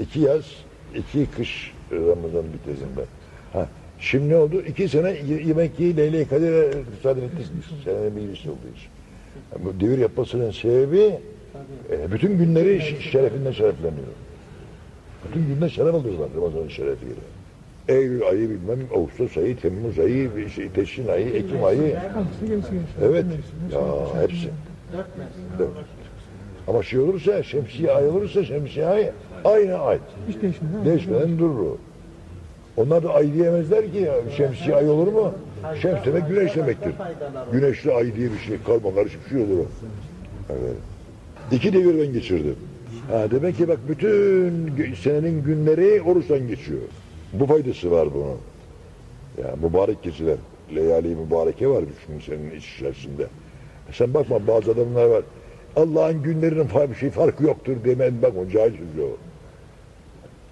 İki yaz, iki kış Ramazan bitirdim ben. Ha, şimdi ne oldu? İki sene yemek yiyi Leyle-i Kadir'e müsaade. Senenin birisi olduğu için. Yani bu devir yapmasının sebebi e, bütün günleri şerefinden şerefleniyor. Bütün günler şeref alıyorlar Ramazan'ın şerefiyle. Eylül ayı bilmem, Ağustos ayı, Temmuz ayı, şey, Teşrin ayı, Ekim ayı. Evet. Ya hepsi. Dört. Ama şey olursa, şemsiye ay olursa şemsiye ay aynı ay. Hiç değişmiyor. Değişmeden durur o. Onlar da ay diyemezler ki ya, şemsiye ay olur mu? Şems demek güneş demektir. Güneşli ay diye bir şey kalma karışık bir şey olur o. Evet. İki devir ben geçirdim. Ha, demek ki bak bütün senenin günleri oruçtan geçiyor. Bu faydası var bunun. Ya mübarek geceler. Leyali mübareke var bütün senin iç içerisinde. Sen bakma bazı adamlar var. Allah'ın günlerinin bir şey farkı yoktur demen bak o cahil sözü o.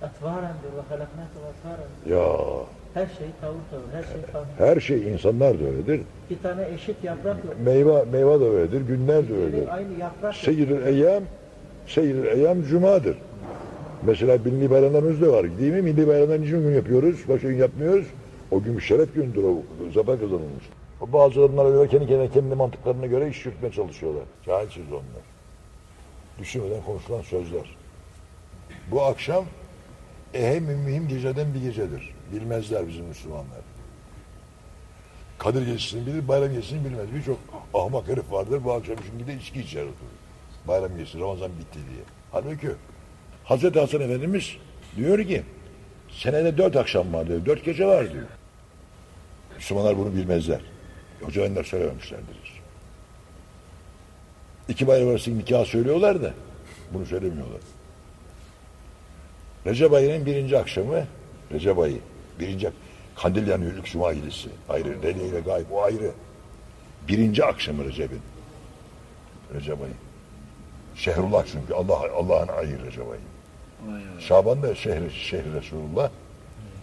Etvarendir ve halaknâtu etvaren. Ya Her şey tavır tavır, her şey farklı. her şey insanlar da öyledir. Bir tane eşit yaprak yok. Meyve meyve de öyledir, günler de öyledir. Aynı yaprak. Seyyidül Eyyam, Seyyidül Eyyam Cuma'dır. Mesela milli bayramlarımız da var değil mi? Milli bayramlar niçin gün yapıyoruz? Başka gün yapmıyoruz. O gün şeref gündür o. Zafer kazanılmış. O bazı adamlar öyle kendi kendine kendi mantıklarına göre iş yürütmeye çalışıyorlar. Cahilsiz onlar. Düşünmeden konuşulan sözler. Bu akşam ehem mühim geceden bir gecedir. Bilmezler bizim Müslümanlar. Kadir gecesini bilir, bayram gecesini bilmez. Birçok ahmak herif vardır. Bu akşam şimdi de içki içer oturur. Bayram gecesi, Ramazan bitti diye. Halbuki Hazreti Hasan Efendimiz diyor ki senede dört akşam var diyor, dört gece var diyor. Müslümanlar bunu bilmezler. Hoca Ender söylememişlerdir. İki bayram arası nikah söylüyorlar da bunu söylemiyorlar. Recep ayının birinci akşamı, Recep ayı, birinci Kandil yanıyor ilk Cuma gecesi. Ayrı, Leyla ile Gayb, o ayrı. Birinci akşamı Recep'in. Recep ayı. Şehrullah çünkü Allah Allah'ın ayı Recep ayı. Şaban'da şehri, şehri Resulullah.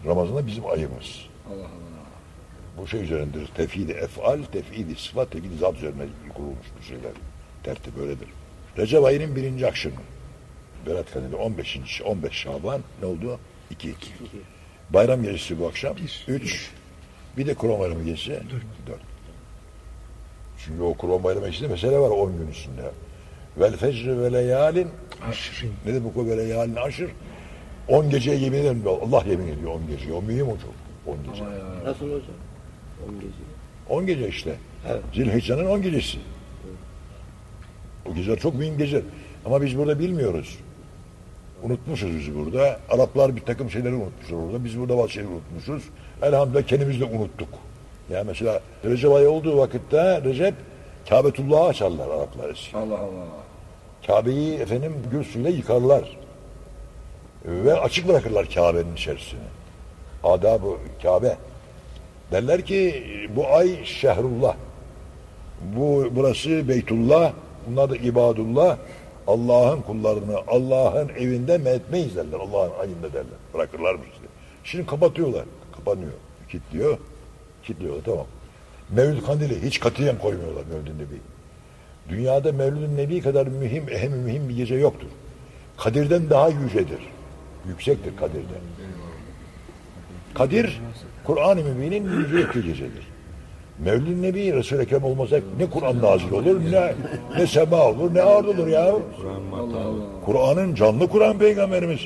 Ramazan'da bizim ayımız. Allah Allah. Bu şey üzerindedir. Tefhid-i efal, tefhid-i sıfat, tefhid-i zat üzerine kurulmuş bu şeyler. Tertip öyledir. Recep ayının birinci akşamı. Berat Kandili 15. 15 Şaban ne oldu? 2. Bayram gecesi bu akşam. 3. Bir de Kurban Bayramı gecesi. 4. Çünkü o Kurban Bayramı gecesinde mesele var 10 gün üstünde. Vel fecri ve leyalin Aşırın. ne demek o ve leyalin aşır? 10 geceye yemin ederim. Allah yemin ediyor 10 gece. O mühim o çok. 10 gece. Nasıl hocam? 10 gece. 10 gece işte. Evet. Zilhicce'nin 10 gecesi. O geceler çok mühim geceler. Ama biz burada bilmiyoruz. Unutmuşuz biz burada. Araplar bir takım şeyleri unutmuşlar orada. Biz burada bazı şeyleri unutmuşuz. Elhamdülillah kendimiz de unuttuk. Ya mesela Recep ayı olduğu vakitte Recep Kabetullah'ı açarlar Araplar için. Allah Allah. Kabe'yi efendim gül suyuyla yıkarlar. Ve açık bırakırlar Kabe'nin içerisini. Adab-ı Kabe. Derler ki bu ay şehrullah. Bu burası Beytullah. Bunlar da ibadullah. Allah'ın kullarını Allah'ın evinde metmeyiz derler. Allah'ın ayında derler. Bırakırlarmış işte. Şimdi kapatıyorlar. Kapanıyor. Kilitliyor. Kilitliyorlar tamam. Mevlid kandili hiç katiyen koymuyorlar Mevlid Nebi. Dünyada Mevlid-i Nebi kadar mühim, ehem mühim bir gece yoktur. Kadir'den daha yücedir. Yüksektir Kadir'den. Kadir, Kur'an-ı Mübin'in yücelikli gecedir. Mevlid-i Nebi, Resul-i Ekrem olmasa ne Kur'an nazil olur, ne, ne sema olur, ne ard olur ya. Kur'an'ın canlı Kur'an peygamberimiz.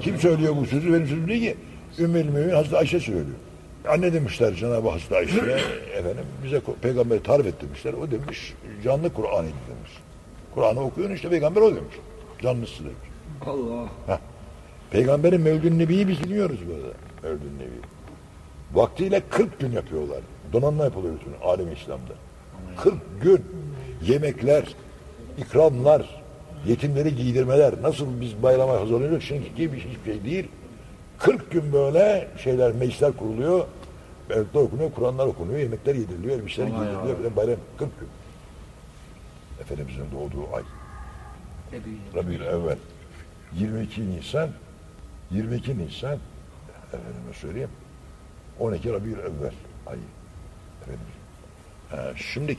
Kim söylüyor bu sözü? Benim sözüm değil ki. Ümmül Mümin Hazreti Ayşe söylüyor. Anne demişler Cenab-ı Hazreti Ayşe'ye efendim bize peygamberi tarif et demişler. O demiş canlı Kur'an idi demiş. Kur'an'ı okuyun işte peygamber o demiş. Canlısı demiş. Allah. Peygamberin Mevlid-i Nebi'yi biz biliyoruz böyle. Mevlid-i Nebi. Vaktiyle 40 gün yapıyorlar. Donanma yapılıyor bütün alem İslam'da. 40 gün yemekler, ikramlar, yetimleri giydirmeler. Nasıl biz bayrama hazırlanıyoruz şimdiki gibi hiçbir şey değil. 40 gün böyle şeyler, meclisler kuruluyor. Mevlütler okunuyor, Kur'anlar okunuyor, yemekler yediriliyor, elbiseler giydiriliyor. falan Bayram 40 gün. Efendimizin doğduğu ay. Rabiül evvel. 22 Nisan 22 Nisan efendime söyleyeyim 12 Rabiül evvel ayı. Efendim. Ha, şimdi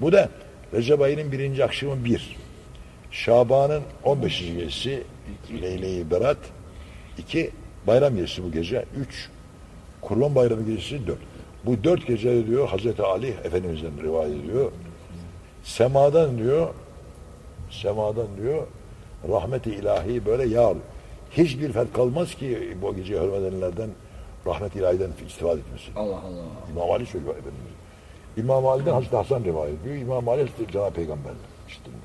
bu da Recep ayının birinci akşamı bir. Şaban'ın 15. gecesi Leyle-i Berat İki, bayram gecesi bu gece. Üç, Kurban Bayramı gecesi dört. Bu dört gece diyor Hazreti Ali Efendimiz'den rivayet ediyor. Semadan diyor, semadan diyor rahmeti ilahi böyle yağar. Hiçbir fert kalmaz ki bu geceye hürmet edenlerden rahmet ilahiden istifade etmesin. Allah Allah. İmam Ali söylüyor Efendimiz. İmam Ali'den Hazreti Hasan rivayet ediyor. İmam Ali Hazreti Cenab-ı Peygamber'den. İşte diyor.